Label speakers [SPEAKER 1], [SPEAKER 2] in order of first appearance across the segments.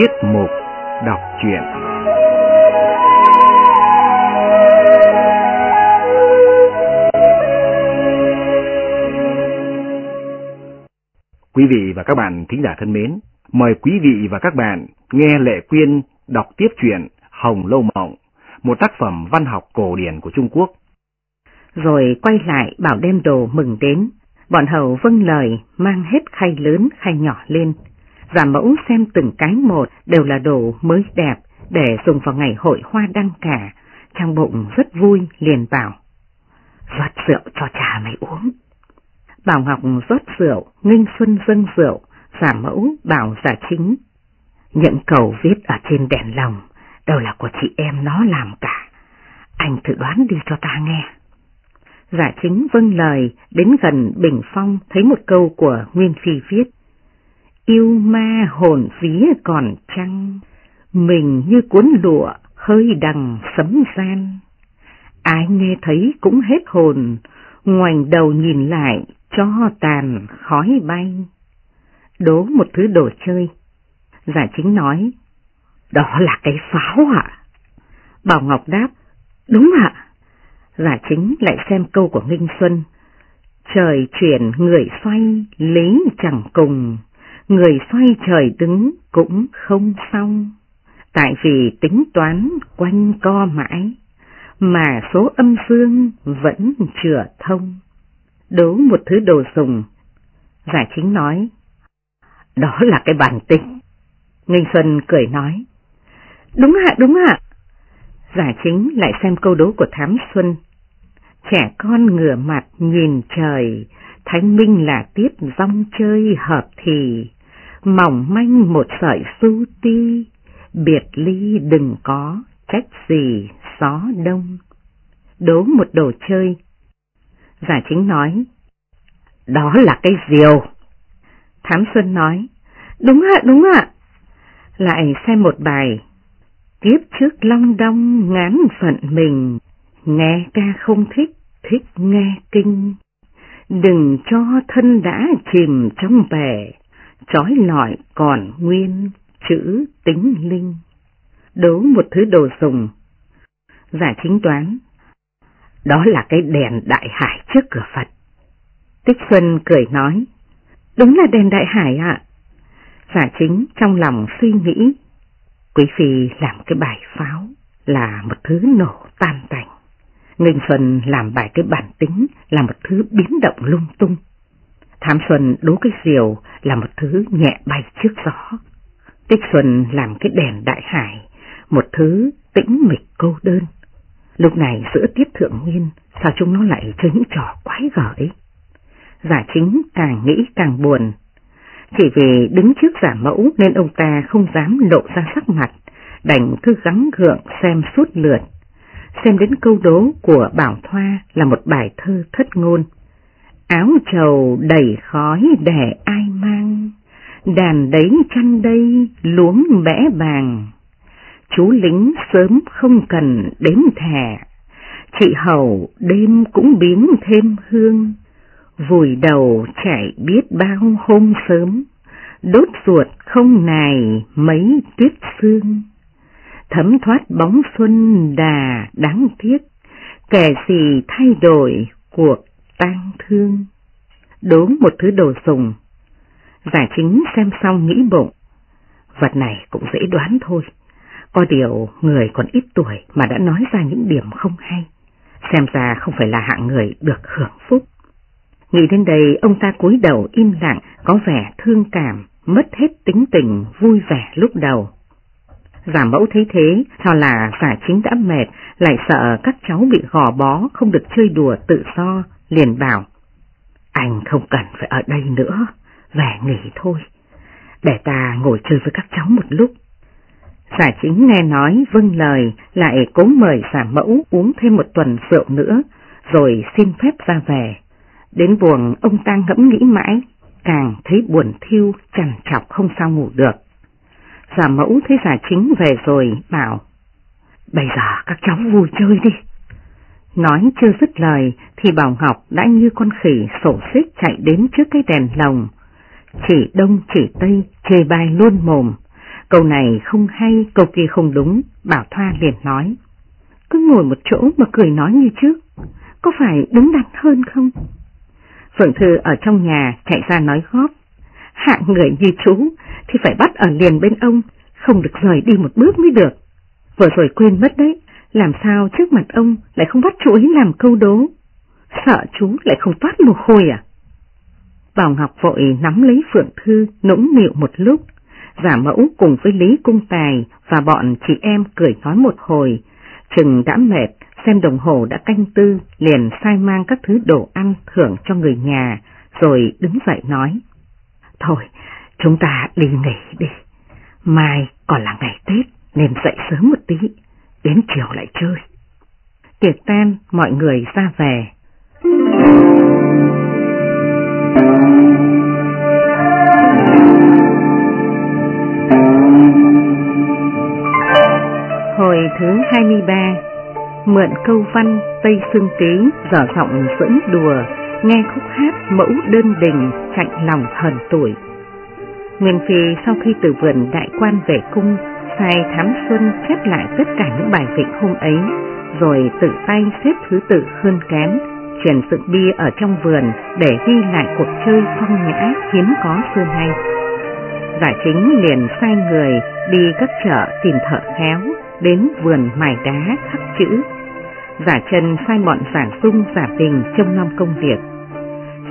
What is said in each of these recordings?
[SPEAKER 1] Tiết mục đọc truyện Quý vị và các bạn thính giả thân mến, mời quý vị và các bạn nghe Lệ Quyên đọc tiếp truyện Hồng Lâu Mộng, một tác phẩm văn học cổ điển của Trung Quốc.
[SPEAKER 2] Rồi quay lại bảo đem đồ mừng đến, bọn hầu vâng lời mang hết khay lớn khay nhỏ lên. Giả mẫu xem từng cái một đều là đồ mới đẹp để dùng vào ngày hội hoa đăng cả, trang bụng rất vui liền bảo. Rót rượu cho trà mày uống. Bảo Ngọc rót rượu, Nghinh Xuân dâng rượu, giả mẫu bảo giả chính. Những cầu viết ở trên đèn lồng đều là của chị em nó làm cả. Anh thử đoán đi cho ta nghe. Giả chính vâng lời, đến gần Bình Phong thấy một câu của Nguyên Phi viết. Yêu ma hồn vía còn trăng, mình như cuốn lụa hơi đằng sấm gian. Ai nghe thấy cũng hết hồn, ngoảnh đầu nhìn lại cho tàn khói bay. Đố một thứ đồ chơi. Giả chính nói, đó là cái pháo ạ. Bảo Ngọc đáp, đúng ạ. Giả chính lại xem câu của Nghinh Xuân. Trời chuyển người xoay, lý chẳng cùng, người xoay trời đứng cũng không xong. Tại vì tính toán quanh co mãi, mà số âm dương vẫn chưa thông. Đố một thứ đồ dùng. Giả chính nói, đó là cái bản tính. Nghinh Xuân cười nói, đúng ạ, đúng ạ. Giả chính lại xem câu đố của Thám Xuân. Trẻ con ngửa mặt nhìn trời, thánh minh là tiết rong chơi hợp thì, mỏng manh một sợi su ti, biệt ly đừng có, trách gì gió đông. Đố một đồ chơi. Giả chính nói, đó là cái diều. Thám Xuân nói, đúng ạ, đúng ạ. Lại xem một bài, tiếp trước long đong ngán phận mình, nghe ca không thích, thích nghe kinh. Đừng cho thân đã chìm trong bể, trói lọi còn nguyên, chữ tính linh. đấu một thứ đồ dùng. Giả chính toán. Đó là cái đèn đại hải trước cửa Phật. Tích Xuân cười nói. Đúng là đèn đại hải ạ. Giả chính trong lòng suy nghĩ. Quý phi làm cái bài pháo là một thứ nổ tan tành. Ninh Xuân làm bài cái bản tính là một thứ biến động lung tung. Thám Xuân đố cái diều là một thứ nhẹ bay trước gió. Tích Xuân làm cái đèn đại hải, một thứ tĩnh mịch cô đơn. Lúc này giữa tiết thượng nguyên, sao chúng nó lại chơi những trò quái gở Giả chính càng nghĩ càng buồn. Chỉ vì đứng trước giả mẫu nên ông ta không dám lộ ra sắc mặt, đành cứ gắng gượng xem suốt lượt. Xem đến câu đố của Bảo Thoa là một bài thơ thất ngôn. Áo trầu đầy khói để ai mang, đàn đấy chăn đây luống bẽ bàng. Chú lính sớm không cần đếm thẻ, chị hầu đêm cũng biến thêm hương, vùi đầu chạy biết bao hôm sớm, đốt ruột không nài mấy tuyết sương. Thấm thoát bóng xuân đà đáng tiếc, kẻ gì thay đổi cuộc tang thương. Đố một thứ đồ dùng. Giả chính xem xong nghĩ bụng. Vật này cũng dễ đoán thôi. Có điều người còn ít tuổi mà đã nói ra những điểm không hay. Xem ra không phải là hạng người được hưởng phúc. Nghĩ đến đây ông ta cúi đầu im lặng, có vẻ thương cảm, mất hết tính tình vui vẻ lúc đầu. Giả mẫu thấy thế, cho là giả chính đã mệt, lại sợ các cháu bị gò bó, không được chơi đùa tự do, liền bảo. Anh không cần phải ở đây nữa, về nghỉ thôi, để ta ngồi chơi với các cháu một lúc. Giả chính nghe nói vâng lời, lại cố mời giả mẫu uống thêm một tuần rượu nữa, rồi xin phép ra về. Đến buồng ông ta ngẫm nghĩ mãi, càng thấy buồn thiêu, chằn chọc không sao ngủ được. Giả mẫu thấy giả chính về rồi, bảo, bây giờ các cháu vui chơi đi. Nói chưa dứt lời thì Bảo Ngọc đã như con khỉ sổ xích chạy đến trước cái đèn lồng. Chỉ đông chỉ tây chê bai luôn mồm, Câu này không hay, câu kia không đúng, Bảo Thoa liền nói. Cứ ngồi một chỗ mà cười nói như trước, có phải đứng đắn hơn không? Phượng Thư ở trong nhà chạy ra nói góp. Hạng người như chú thì phải bắt ở liền bên ông, không được rời đi một bước mới được. Vừa rồi quên mất đấy, làm sao trước mặt ông lại không bắt chú ý làm câu đố. Sợ chú lại không toát mồ hôi à? Bảo Ngọc vội nắm lấy Phượng Thư nũng nịu một lúc, giả mẫu cùng với Lý Cung Tài và bọn chị em cười nói một hồi, chừng đã mệt, xem đồng hồ đã canh tư, liền sai mang các thứ đồ ăn thưởng cho người nhà, rồi đứng dậy nói. Thôi, chúng ta đi nghỉ đi, mai còn là ngày Tết nên dậy sớm một tí, đến chiều lại chơi. Tiệc tan, mọi người ra về. Hồi thứ 23 Mượn câu văn Tây Sương Ký dở giọng dẫn đùa Nghe khúc hát mẫu đơn đình Chạy lòng hờn tuổi Nguyên Phi sau khi từ vườn đại quan về cung Sai Thám Xuân chép lại tất cả những bài vịnh hôm ấy, Rồi tự tay xếp thứ tự hơn kém, Chuyển sự bia ở trong vườn để ghi lại cuộc chơi phong nhã hiếm có xưa nay Giả chính liền sai người đi các chợ tìm thợ khéo, đến vườn mài đá khắc chữ. Giả chân sai bọn giả sung giả tình trông nom công việc.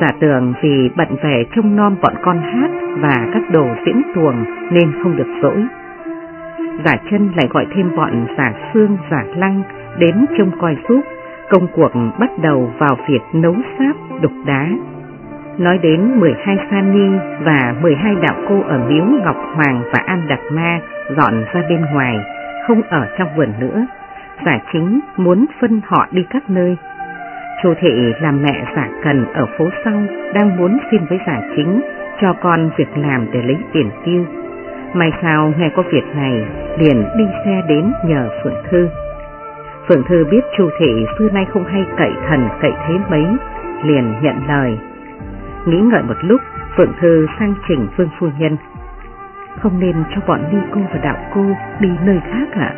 [SPEAKER 2] Giả tường vì bận về trông nom bọn con hát và các đồ diễn tuồng nên không được dỗi. Giả chân lại gọi thêm bọn giả xương giả lăng đến trông coi giúp, công cuộc bắt đầu vào việc nấu sáp, đục đá. Nói đến 12 sa ni và 12 đạo cô ở miếu Ngọc Hoàng và An Đạt Ma dọn ra bên ngoài, không ở trong vườn nữa, giả chính muốn phân họ đi các nơi. chủ thị là mẹ giả cần ở phố sau đang muốn xin với giả chính cho con việc làm để lấy tiền tiêu. May sao nghe có việc này liền đi xe đến nhờ Phượng Thư. Phượng Thư biết Chu thị xưa nay không hay cậy thần cậy thế mấy, liền nhận lời. Nghĩ ngợi một lúc, Phượng Thư sang trình Vương Phu Nhân không nên cho bọn ni cô và đạo cô đi nơi khác ạ.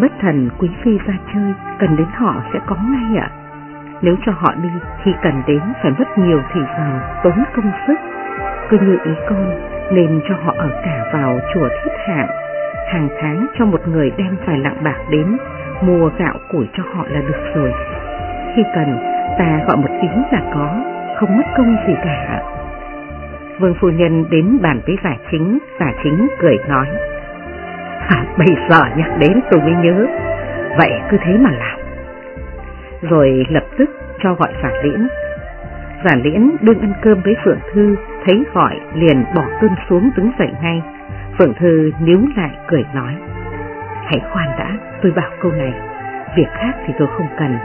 [SPEAKER 2] Bất thần quý phi ra chơi, cần đến họ sẽ có ngay ạ. Nếu cho họ đi thì cần đến phải mất nhiều thời giờ, tốn công sức. Cứ như ý con, nên cho họ ở cả vào chùa thiết hạng. Hàng tháng cho một người đem vài lạng bạc đến, mua gạo củi cho họ là được rồi. Khi cần, ta gọi một tiếng là có, không mất công gì cả. Vương phu nhân đến bàn với giả chính, giả chính cười nói. À, bây giờ nhắc đến tôi mới nhớ, vậy cứ thế mà làm. Rồi lập tức cho gọi giả liễn. Giả liễn đương ăn cơm với Phượng Thư, thấy gọi liền bỏ cơm xuống đứng dậy ngay. Phượng Thư níu lại cười nói. Hãy khoan đã, tôi bảo câu này, việc khác thì tôi không cần,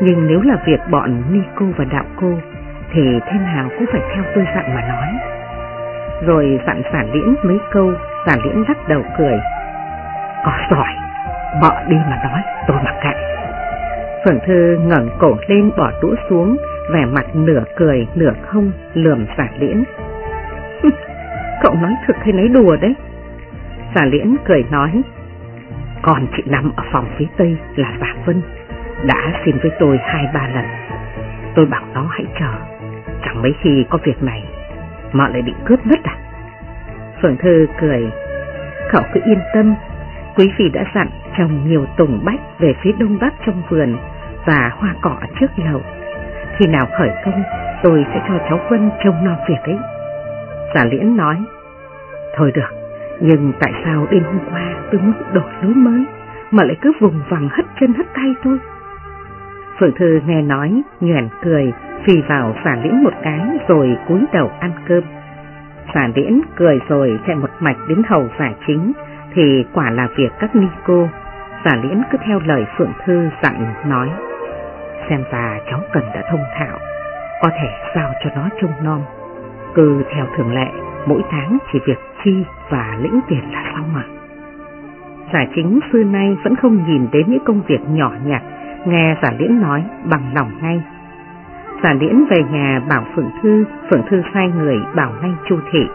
[SPEAKER 2] nhưng nếu là việc bọn Ni cô và Đạo cô, thì thế nào cũng phải theo tôi dặn mà nói rồi dặn giả liễn mấy câu, giả liễn lắc đầu cười. Có giỏi, bỏ đi mà nói, tôi mặc kệ. Phượng Thư ngẩng cổ lên bỏ đũa xuống, vẻ mặt nửa cười nửa không, lườm giả liễn. Cậu nói thực hay nói đùa đấy? giả liễn cười nói, còn chị nằm ở phòng phía tây là giả Vân, đã xin với tôi hai ba lần. Tôi bảo nó hãy chờ, chẳng mấy khi có việc này mà lại bị cướp mất à? Phượng Thư cười, cậu cứ yên tâm, quý vị đã dặn trồng nhiều tùng bách về phía đông bắc trong vườn và hoa cỏ trước lầu. Khi nào khởi công, tôi sẽ cho cháu vân trông nom việc ấy. Giả liễn nói, thôi được, nhưng tại sao đêm hôm qua tôi muốn đổi lối mới, mà lại cứ vùng vằng hất chân hất tay tôi? Phượng Thư nghe nói, nhoẻn cười, phi vào giả liễn một cái rồi cúi đầu ăn cơm. Giả liễn cười rồi chạy một mạch đến hầu giả chính, thì quả là việc các ni cô. Giả liễn cứ theo lời Phượng Thư dặn nói, xem ra cháu cần đã thông thạo, có thể giao cho nó trông non. Cứ theo thường lệ, mỗi tháng chỉ việc chi và lĩnh tiền là xong mà. Giả chính xưa nay vẫn không nhìn đến những công việc nhỏ nhặt, nghe giả liễn nói bằng lòng ngay. Giả liễn về nhà bảo Phượng Thư, Phượng Thư sai người bảo ngay Chu Thị.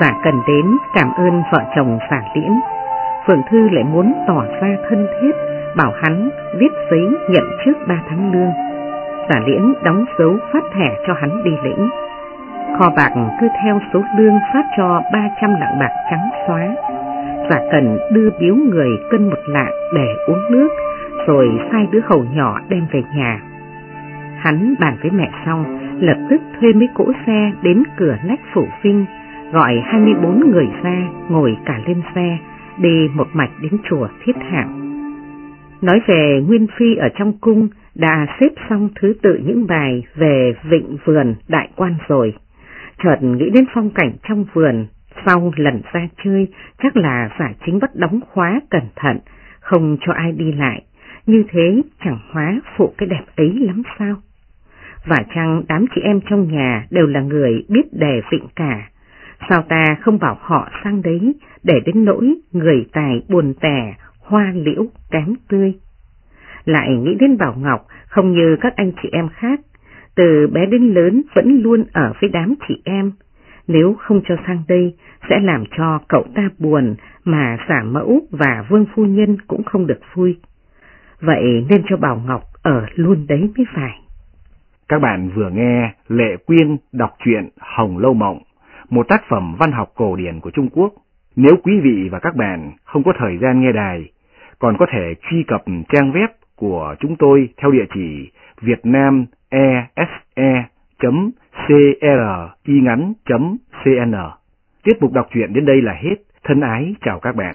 [SPEAKER 2] Giả cần đến cảm ơn vợ chồng giả liễn. Phượng Thư lại muốn tỏ ra thân thiết, bảo hắn viết giấy nhận trước ba tháng lương. Giả liễn đóng dấu phát thẻ cho hắn đi lĩnh. Kho bạc cứ theo số lương phát cho 300 lạng bạc trắng xóa. Giả cần đưa biếu người cân một lạng để uống nước, rồi sai đứa hầu nhỏ đem về nhà. Hắn bàn với mẹ xong, lập tức thuê mấy cỗ xe đến cửa lách phủ vinh, gọi 24 người ra ngồi cả lên xe, đi một mạch đến chùa Thiết Hạng. Nói về Nguyên Phi ở trong cung đã xếp xong thứ tự những bài về vịnh vườn đại quan rồi. Chợt nghĩ đến phong cảnh trong vườn, sau lần ra chơi chắc là giả chính bắt đóng khóa cẩn thận, không cho ai đi lại, như thế chẳng hóa phụ cái đẹp ấy lắm sao? Và chăng đám chị em trong nhà đều là người biết đề vịnh cả, sao ta không bảo họ sang đấy để đến nỗi người tài buồn tẻ, hoa liễu kém tươi. Lại nghĩ đến Bảo Ngọc không như các anh chị em khác, từ bé đến lớn vẫn luôn ở với đám chị em, nếu không cho sang đây sẽ làm cho cậu ta buồn mà giả mẫu và vương phu nhân cũng không được vui. Vậy nên cho Bảo Ngọc ở luôn đấy mới phải.
[SPEAKER 1] Các bạn vừa nghe Lệ Quyên đọc truyện Hồng Lâu Mộng, một tác phẩm văn học cổ điển của Trung Quốc. Nếu quý vị và các bạn không có thời gian nghe đài, còn có thể truy cập trang web của chúng tôi theo địa chỉ việt nam ese.cringắn.cn. Tiết mục đọc truyện đến đây là hết. Thân ái chào các bạn.